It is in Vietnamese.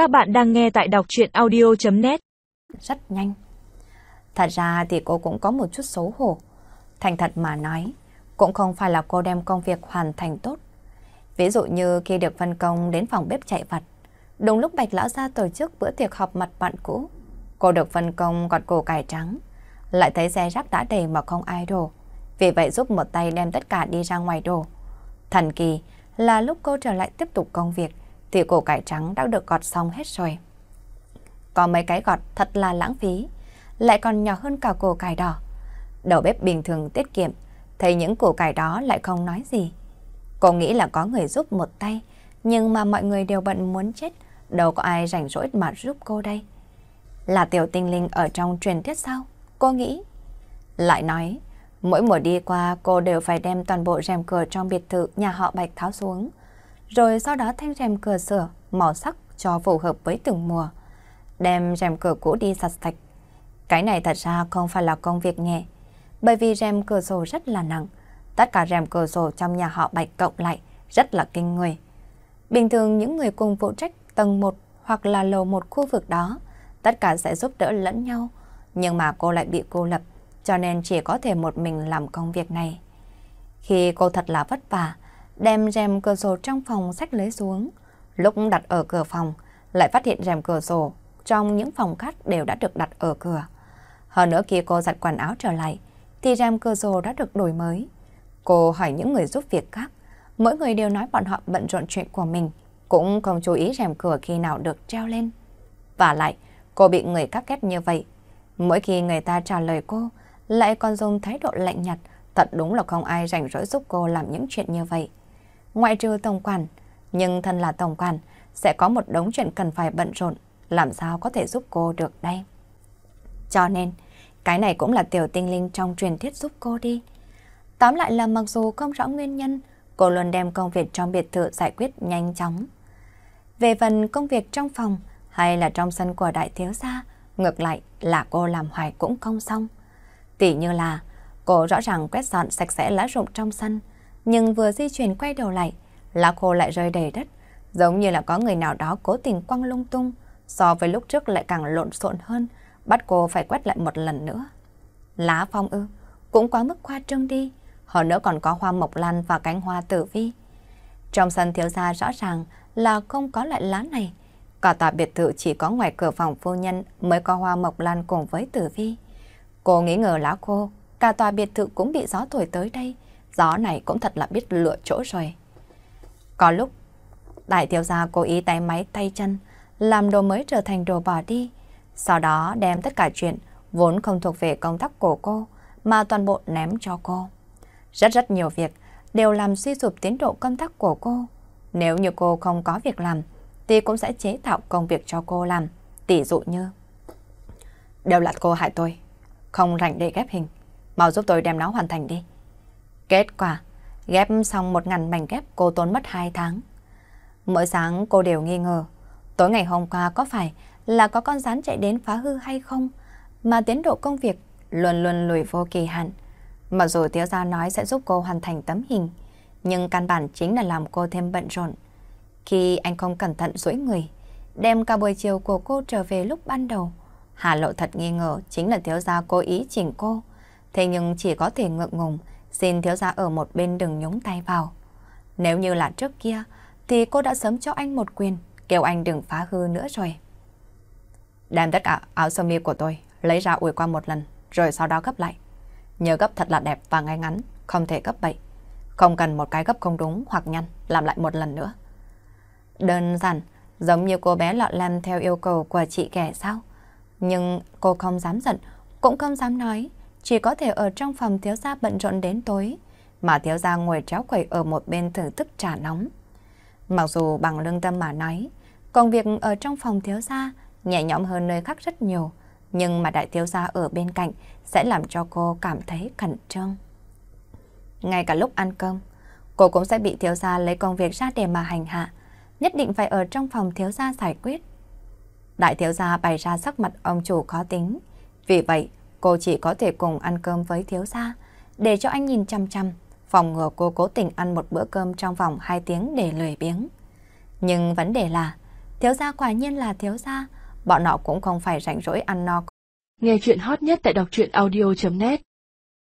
Các bạn đang nghe tại đọc chuyện audio.net Rất nhanh. Thật ra thì cô cũng có một chút xấu hổ. Thành thật mà nói, cũng không phải là cô đem công việc hoàn thành tốt. Ví dụ như khi được phân công đến phòng bếp chạy vặt, đúng lúc Bạch Lão ra tổ chức bữa tiệc họp mặt bạn cũ. Cô được phân công gọt củ cải trắng, lại thấy xe rác đã đầy mà không ai đổ. Vì vậy giúp một tay đem tất cả đi ra ngoài đổ. Thần kỳ là lúc cô trở lại tiếp tục công việc, thì củ cải trắng đã được gọt xong hết rồi. Có mấy cái gọt thật là lãng phí, lại còn nhỏ hơn cả củ cải đỏ. Đầu bếp bình thường tiết kiệm, thấy những củ cải đó lại không nói gì. Cô nghĩ là có người giúp một tay, nhưng mà mọi người đều bận muốn chết, đâu có ai rảnh rỗi mà giúp cô đây. Là tiểu tinh linh ở trong truyền thuyết sao? Cô nghĩ. Lại nói, mỗi mùa đi qua cô đều phải đem toàn bộ rèm cửa trong biệt thự nhà họ Bạch tháo xuống, rồi sau đó thanh rèm cửa sửa màu sắc cho phù hợp với từng mùa. Đem rèm cửa cũ đi sạch sạch. Cái này thật ra không phải là công việc nhẹ, bởi vì rèm cửa sổ rất là nặng. Tất cả rèm cửa sổ trong nhà họ Bạch cộng lại rất là kinh người. Bình thường những người cùng phụ trách tầng 1 hoặc là lầu một khu vực đó, tất cả sẽ giúp đỡ lẫn nhau. Nhưng mà cô lại bị cô lập, cho nên chỉ có thể một mình làm công việc này. Khi cô thật là vất vả, đem rèm cửa sổ trong phòng sách lấy xuống. Lúc đặt ở cửa phòng, lại phát hiện rèm cửa sổ trong những phòng khác đều đã được đặt ở cửa. Hơn nữa khi cô giặt quần áo trở lại, thì rèm cửa sổ đã được đổi mới. Cô hỏi những người giúp việc khác, mỗi người đều nói bọn họ bận rộn chuyện của mình, cũng không chú ý rèm cửa khi nào được treo lên. Và lại, cô bị người cắt ghét như vậy. Mỗi khi người ta trả lời cô, lại còn dùng thái độ lạnh nhạt, thật đúng là không ai rảnh rỗi giúp cô làm những chuyện như vậy ngoại trừ tổng quản. Nhưng thân là tổng quản, sẽ có một đống chuyện cần phải bận rộn, làm sao có thể giúp cô được đây. Cho nên, cái này cũng là tiểu tinh linh trong truyền thuyết giúp cô đi. Tóm lại là mặc dù không rõ nguyên nhân, cô luôn đem công việc trong biệt thự giải quyết nhanh chóng. Về phần công việc trong phòng hay là trong sân của đại thiếu gia, ngược lại là cô làm hoài cũng không xong. Tỷ như là cô rõ ràng quét dọn sạch sẽ lá rụng trong sân, nhưng vừa di chuyển quay đầu lại, lá khô lại rơi đầy đất, giống như là có người nào đó cố tình quăng lung tung, so với lúc trước lại càng lộn xộn hơn, bắt cô phải quét lại một lần nữa. Lá phong ư, cũng quá mức khoa trương đi, hơn nữa còn có hoa mộc lan và cánh hoa tử vi. Trong sân thiếu gia rõ ràng là không có loại lá này, cả tòa biệt thự chỉ có ngoài cửa phòng phu nhân mới có hoa mộc lan cùng với tử vi. Cô nghĩ ngờ lá khô, cả tòa biệt thự cũng bị gió thổi tới đây, gió này cũng thật là biết lựa chỗ rồi. Có lúc, đại thiếu gia cố ý tay máy tay chân, làm đồ mới trở thành đồ bỏ đi, sau đó đem tất cả chuyện vốn không thuộc về công tác của cô, mà toàn bộ ném cho cô. Rất rất nhiều việc đều làm suy sụp tiến độ công tác của cô. Nếu như cô không có việc làm, thì cũng sẽ chế tạo công việc cho cô làm, tỷ dụ như Đều là cô hại tôi, không rảnh để ghép hình, mau giúp tôi đem nó hoàn thành đi. Kết quả, ghép xong một ngàn mảnh ghép cô tốn mất 2 tháng. Mỗi sáng cô đều nghi ngờ, tối ngày hôm qua có phải là có con rắn chạy đến phá hư hay không, mà tiến độ công việc luôn luôn lùi vô kỳ hạn. Mặc dù thiếu gia nói sẽ giúp cô hoàn thành tấm hình, nhưng căn bản chính là làm cô thêm bận rộn. Khi anh không cẩn thận duỗi người, đem cả buổi chiều của cô trở về lúc ban đầu, Hà Lộ thật nghi ngờ chính là thiếu gia cố ý chỉnh cô. Thế nhưng chỉ có thể ngượng ngùng, Xin thiếu gia ở một bên đừng nhúng tay vào. Nếu như là trước kia, thì cô đã sớm cho anh một quyền, kêu anh đừng phá hư nữa rồi. Đem tất cả áo sơ mi của tôi, lấy ra ủi qua một lần, rồi sau đó gấp lại. Nhớ gấp thật là đẹp và ngay ngắn, không thể gấp bậy. Không cần một cái gấp không đúng hoặc nhăn, làm lại một lần nữa. Đơn giản, giống như cô bé lọt lem theo yêu cầu của chị kẻ sao? Nhưng cô không dám giận, cũng không dám nói chỉ có thể ở trong phòng thiếu gia bận rộn đến tối, mà thiếu gia ngồi tréo quẩy ở một bên thưởng thức trà nóng. Mặc dù bằng lương tâm mà nói, công việc ở trong phòng thiếu gia nhẹ nhõm hơn nơi khác rất nhiều, nhưng mà đại thiếu gia ở bên cạnh sẽ làm cho cô cảm thấy khẩn trương. Ngay cả lúc ăn cơm, cô cũng sẽ bị thiếu gia lấy công việc ra để mà hành hạ, nhất định phải ở trong phòng thiếu gia giải quyết. Đại thiếu gia bày ra sắc mặt ông chủ khó tính, vì vậy cô chỉ có thể cùng ăn cơm với thiếu gia, để cho anh nhìn chăm chăm, phòng ngừa cô cố tình ăn một bữa cơm trong vòng 2 tiếng để lười biếng. Nhưng vấn đề là, Thiếu gia quả nhiên là thiếu gia, bọn họ cũng không phải rảnh rỗi ăn no. Nghe chuyện hot nhất tại đọc truyện audio.net